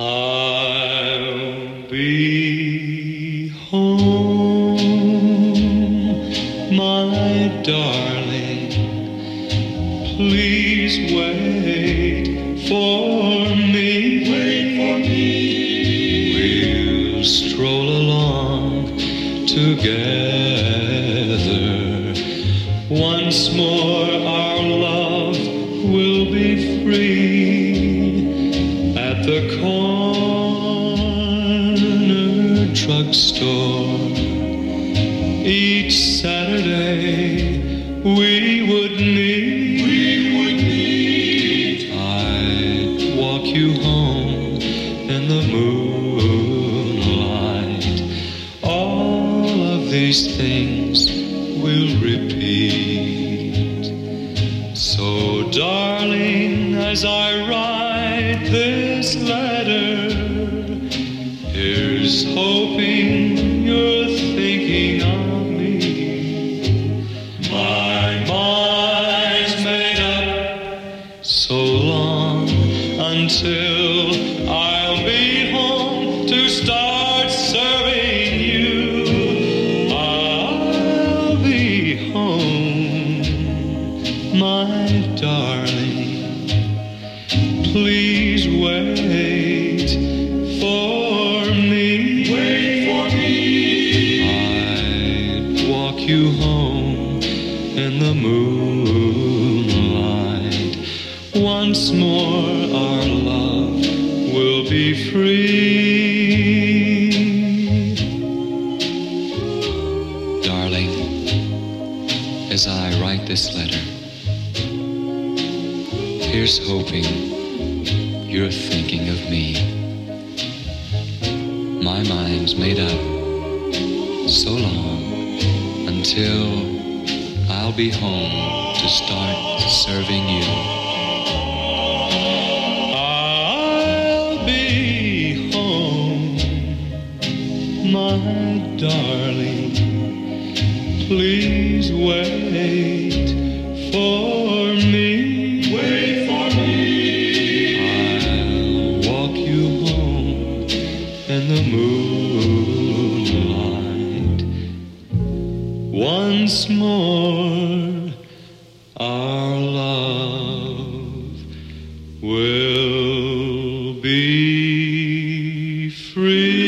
I'll be home, my darling. Please wait for me. Wait for me. We'll stroll along together. Once more, our love will be free at the drugstore. Each Saturday we would meet. We would meet. I'd walk you home in the moonlight. All of these things will repeat. So, darling, as I write this letter, here's hoping you're thinking of me. My mind's made up so long until I'll be home to start serving you. I'll be home, my darling. Please wait you home in the moonlight. Once more, our love will be free. Darling, as I write this letter, here's hoping you're thinking of me. My mind's made up so long until I'll be home to start serving you. I'll be home, my darling. Please wait for me. Wait for me. I'll walk you home in the moonlight. Once more, our love will be free.